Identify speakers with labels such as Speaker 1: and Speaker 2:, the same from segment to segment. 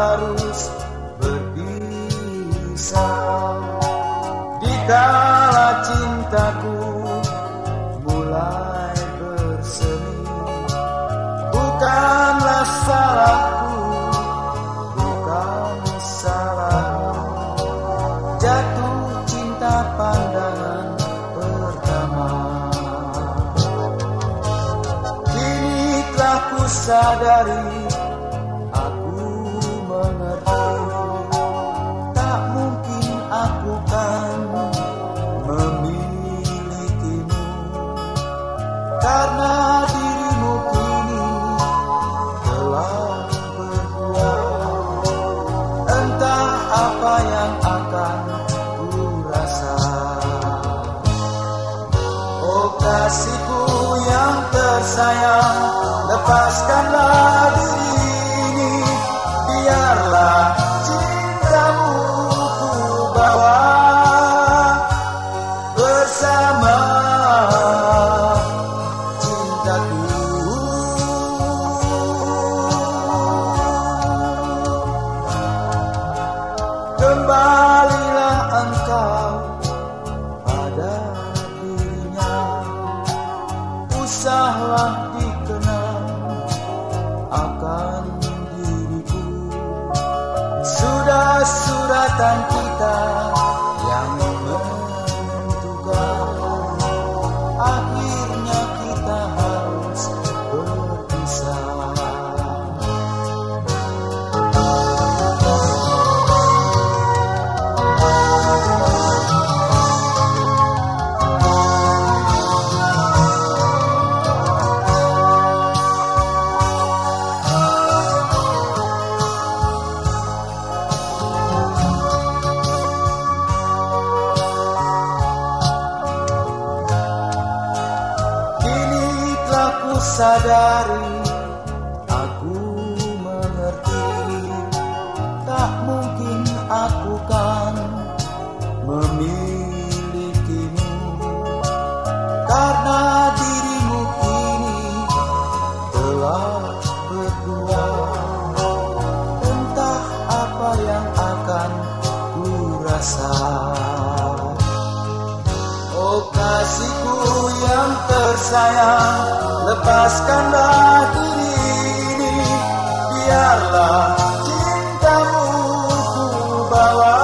Speaker 1: Harus berpisah. Dikala cintaku mulai bersemi Bukanlah salahku, bukan salahmu. Jatuh cinta pandangan pertama. Kini telah ku sadari Karena dirimu kini telah berbuat Entah apa yang akan ku rasa Oh kasihku yang tersayang Lepaskanlah diri suratan kita sadari Aku mengerti. Tak mungkin aku kan Memilikimu. Karena yang tersayang Lepaskanlah diri ini Biarlah cintamu ku bawa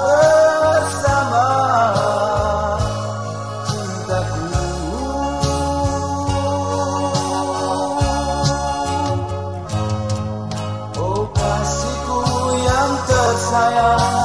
Speaker 1: Bersama. Cintaku. Oh kasihku yang tersayang